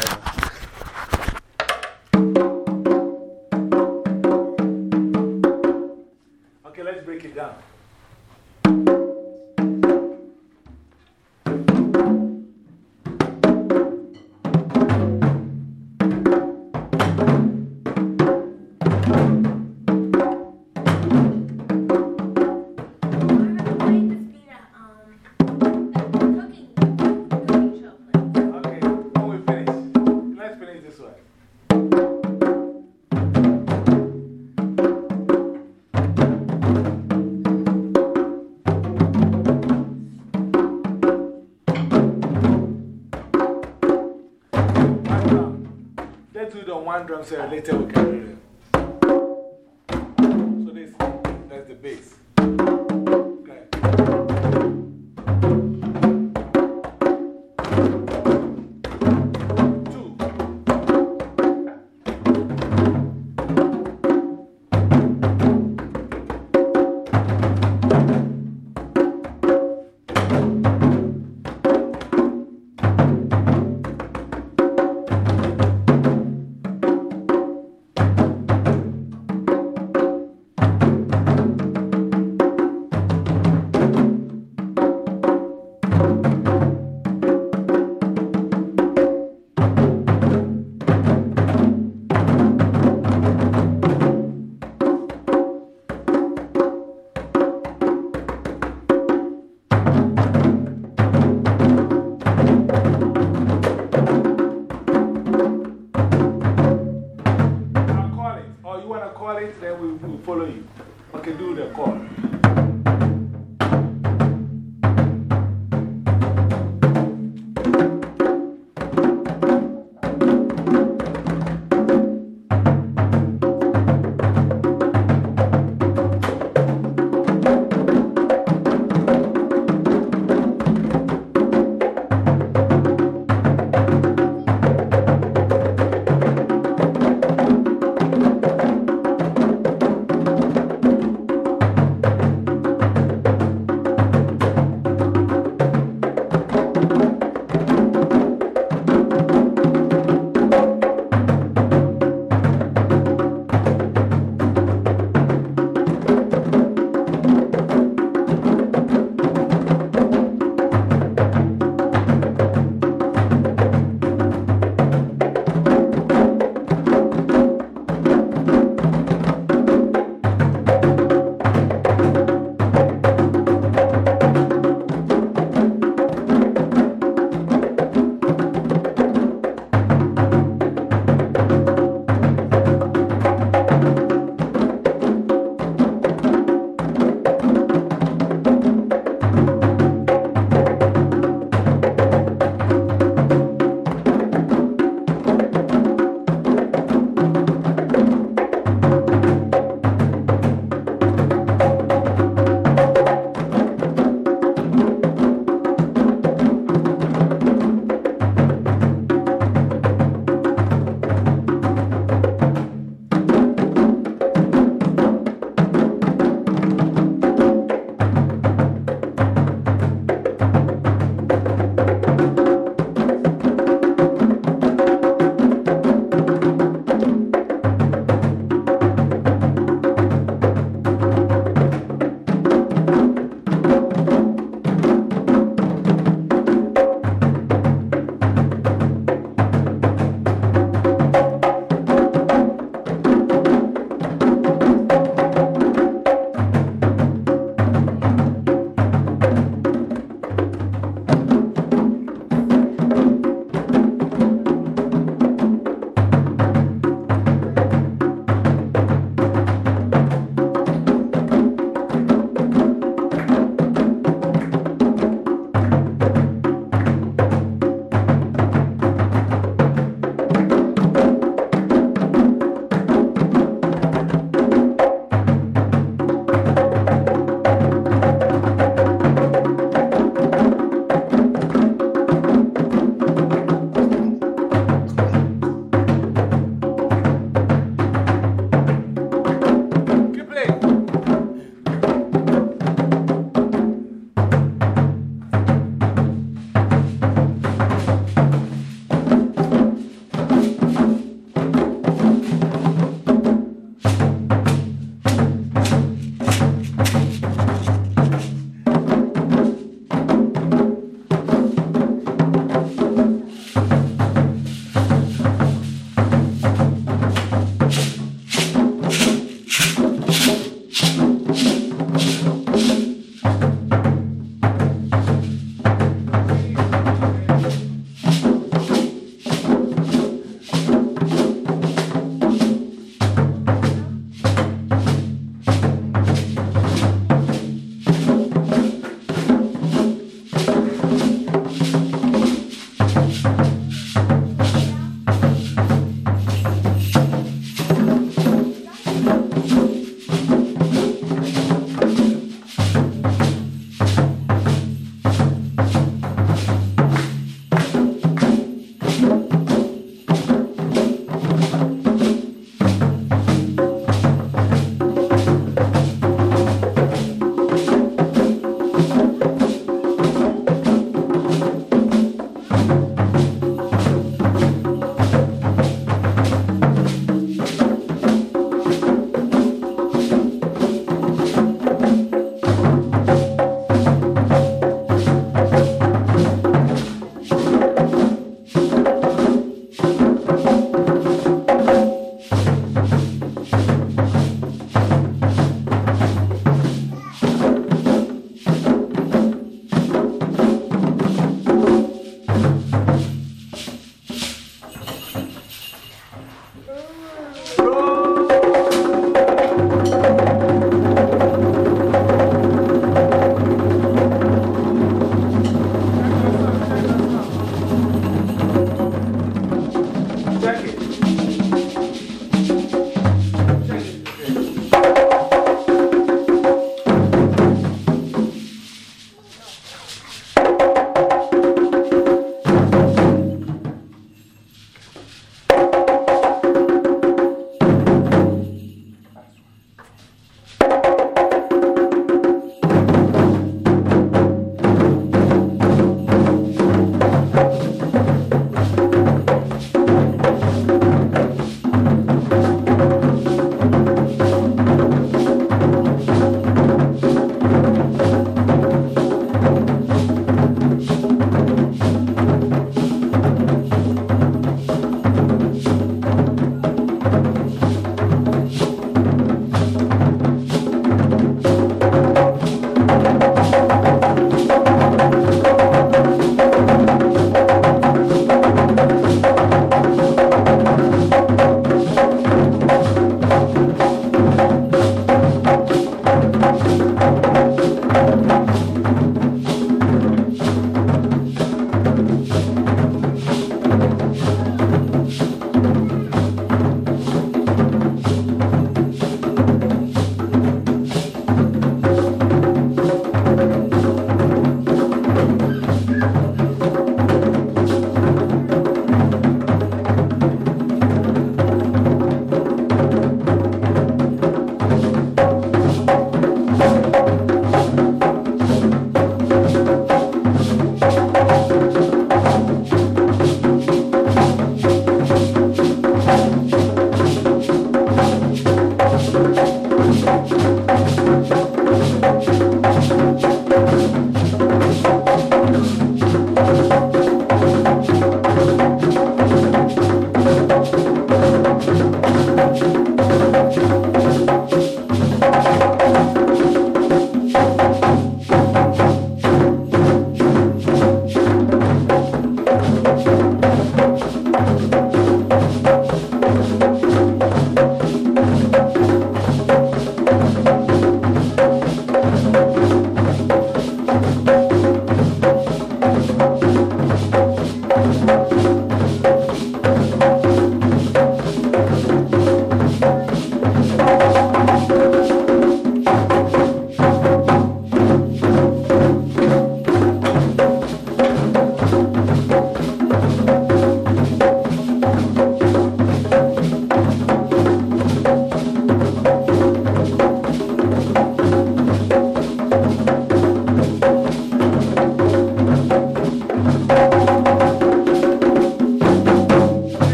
forever. Let's do the one drum later we can we will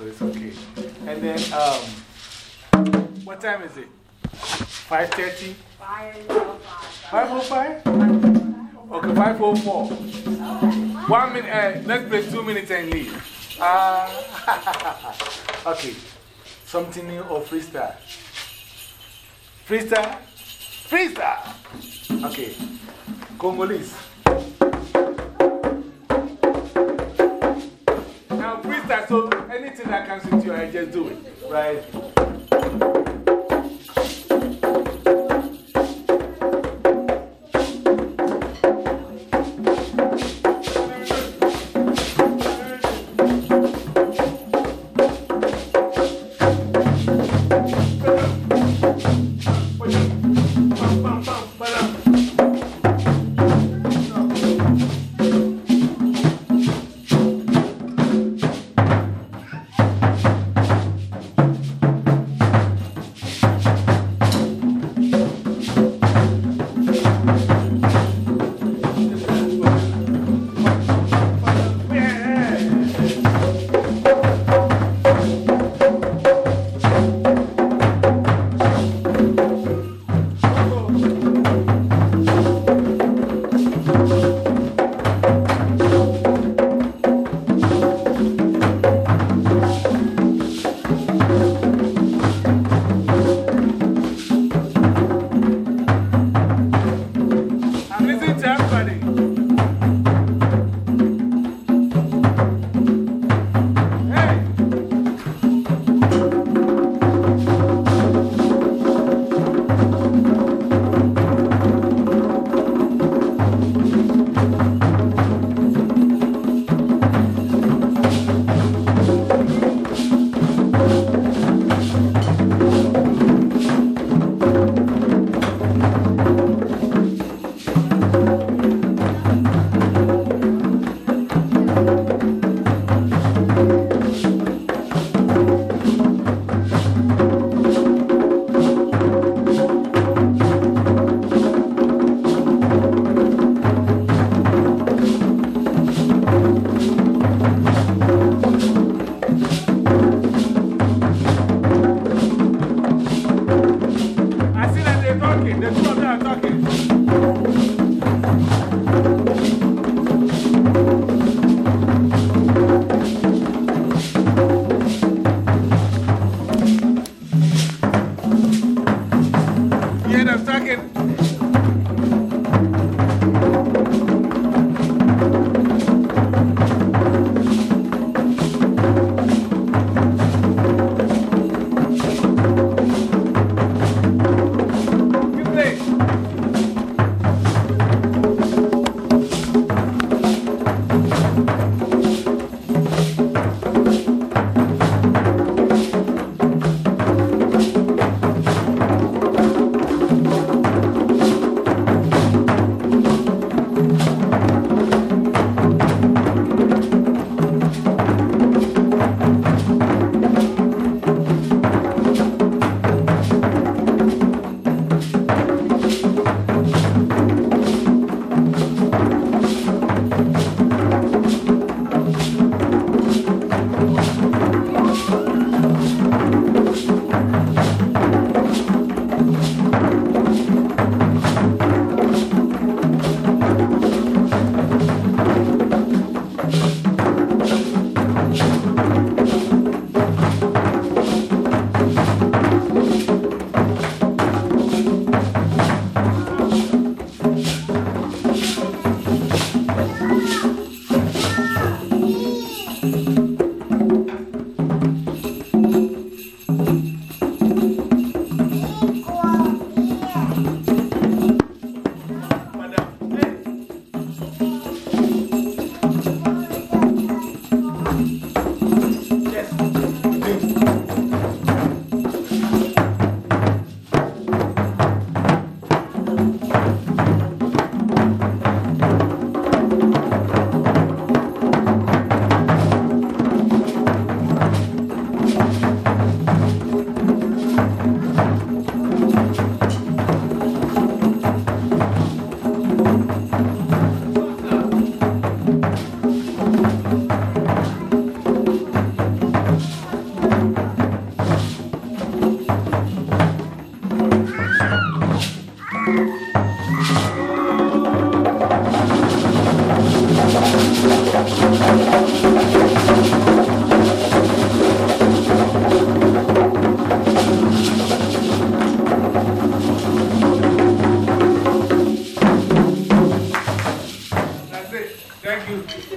so it's okay. And then, um, what time is it? 5.30? 5.05? Okay, 5.04. One minute, uh, let's play two minutes and leave. Uh, okay, something new or freestyle? Freestyle? Freestyle! Okay, Congolese.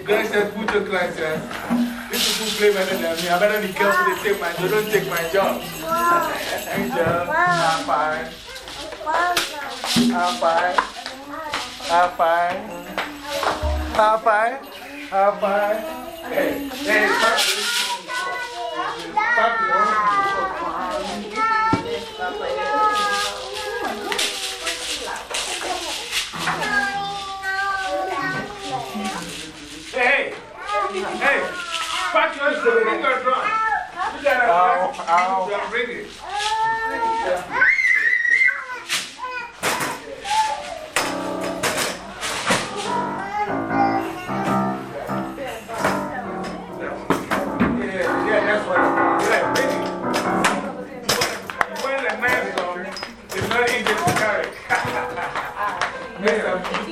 Glenn said, put your clients here. These people play better than me. I better be careful they take my job. Don't take my job. Angel, I'm fine. I'm fine. I'm fine. I'm fine. I'm fine. Hey, hey, papi. Papi, Pack your finger drum. You gotta ow, ow. You gotta bring it. Yeah. Yeah.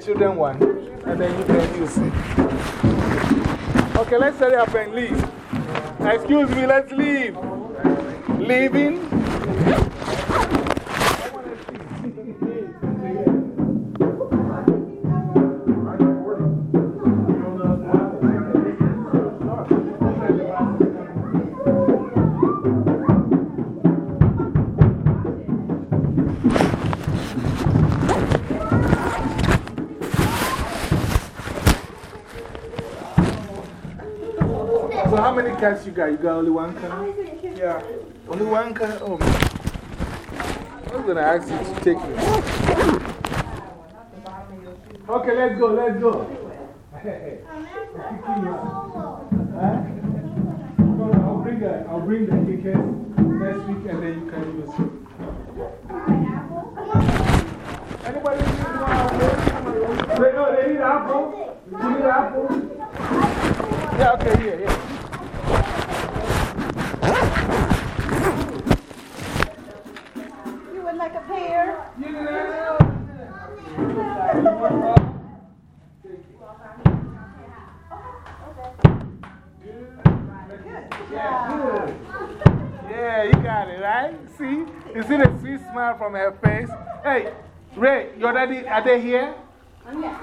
children one and then you can use it. Okay, let's it up and leave. Excuse me, let's leave. Leaving. Cats you got? You got only one car? Yeah. Only one car? Oh, man. I was going to ask you to take me. Okay, let's go, let's go. Huh? I'll bring, a, I'll bring the tickets next week and then you can use it. Anybody need one? They, no, they need apple. You need apple? Yeah, okay, here, here. Yeah, you got it, right? See? You see the sweet smile from her face? Hey, Ray, your daddy, are they here? I'm here.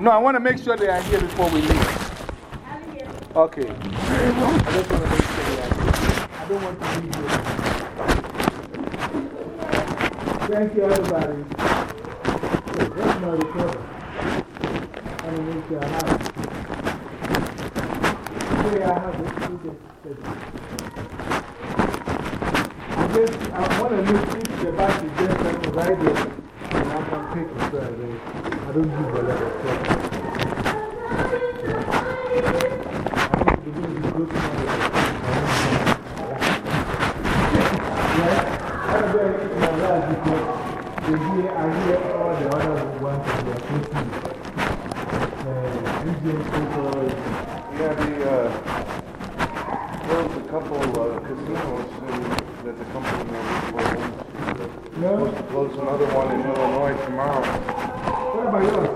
No, I want to make sure they are here before we leave. Okay. I just want to make sure they are here. I don't want to leave. Thank you, everybody. Hey, That's my recorder. I to have. Yeah, I. You. I want to look the back there something right there. And I can take it so I don't, give a lot of trouble. I want they hear, I hear all the other ones and they're posting. Uh, Indian people. Yeah, the, uh, closed a couple uh, casinos in that the company owns. No? Supposed to close another one in Illinois tomorrow. What about yours?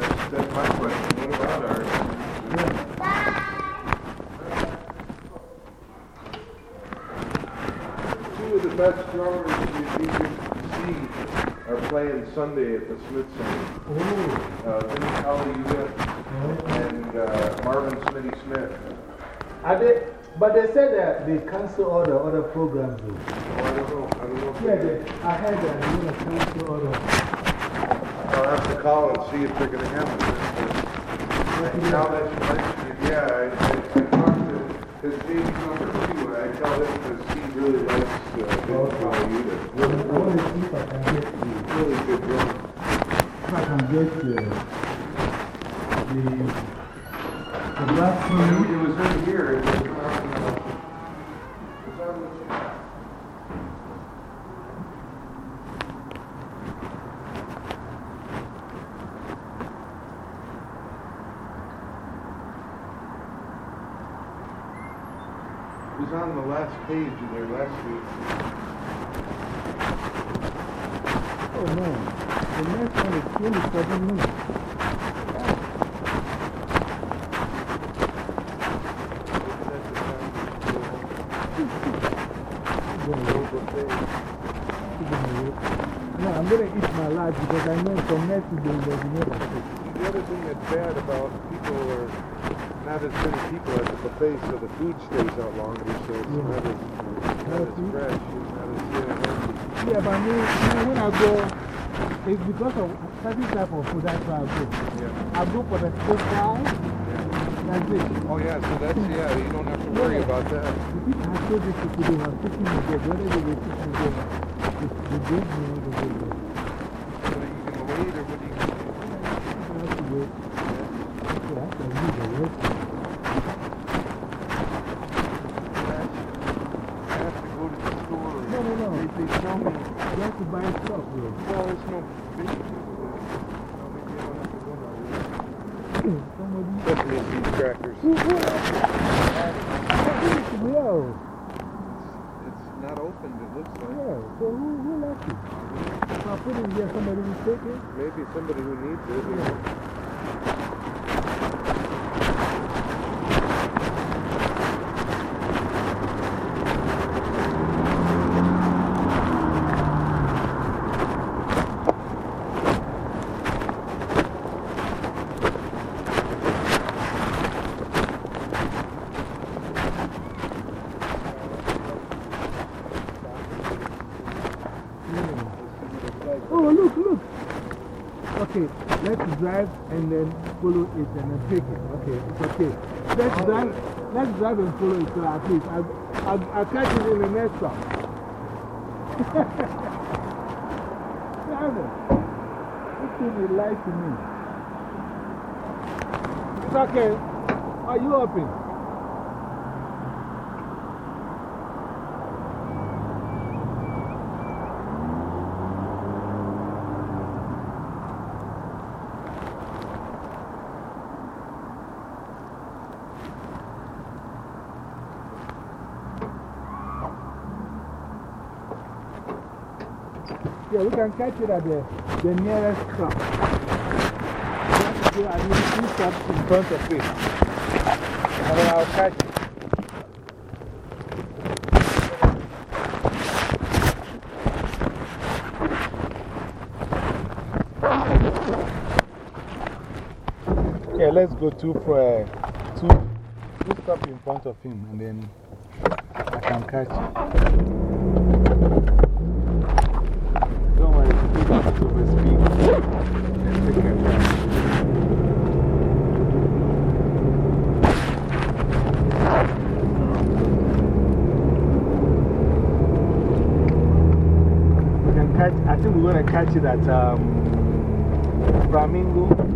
That's, that's my question. What about ours? Two of the best drummers you, you can see are playing Sunday at the Smith Center. Oh, Uh, Vinny Colaiuta and uh, Marvin Smitty Smith. Are they, but they said that they cancel all the other programs. though. Oh, I don't know. I don't know. if Yeah, they- they, I heard that they're going to cancel all the. I'll have to call and see if they're going to have it. Now that you mention it, yeah, I, I, I talked to his team number two, I tell him because he really likes uh, Vinny Colaiuta. I want to see if I can get the, Really good drummer. if I can get the, the, the It team. it was in here, it was uh, on the- It was on the last page of their last week. Oh man. the next one is 27 minutes. I'm going to eat my lunch because I know from there will be no. The other thing that's bad about not as many people at the buffet, so the food stays out longer, so it's Yeah. not as, not as fresh, it's not as yeah, but me, me, when I go, it's because of certain type of food that's why I go. Yeah. I go for the steak fry, that's it. Oh yeah, so that's, yeah, you don't have to worry about that. The people have told these people they were taking me there, whether they were taking me there, they, they gave me all the way there. So you can wait, or what do you can do? I have to wait. Yeah, I can leave the rest. I have to go to the store. No, no, no. They, they tell me, You have to buy stuff, bro. well, it's no big deal. No, maybe I don't have to go now. Somebody. Especially these crackers. Who, who? Yo, It's not opened, it looks like. yeah, so who, who left it? If I put it here, somebody will take it? Maybe somebody who needs it. Yeah. Oh, look, look. Okay, let's drive and then follow it and then take it. Okay, it's okay. Let's drive, let's drive and follow it so at least I'll, I'll, I'll catch it in the next stop. Driver, this thing is light to me. It's okay. Are you open? Yeah, we can catch it at the, the nearest go at least two stops in front of it. And then I'll catch it. Yeah, let's go two, for, uh, two, two stops in front of him and then I can catch it. Don't worry, if you don't overspeed, then take your time. We can catch, I think we're going catch it um, Flamingo.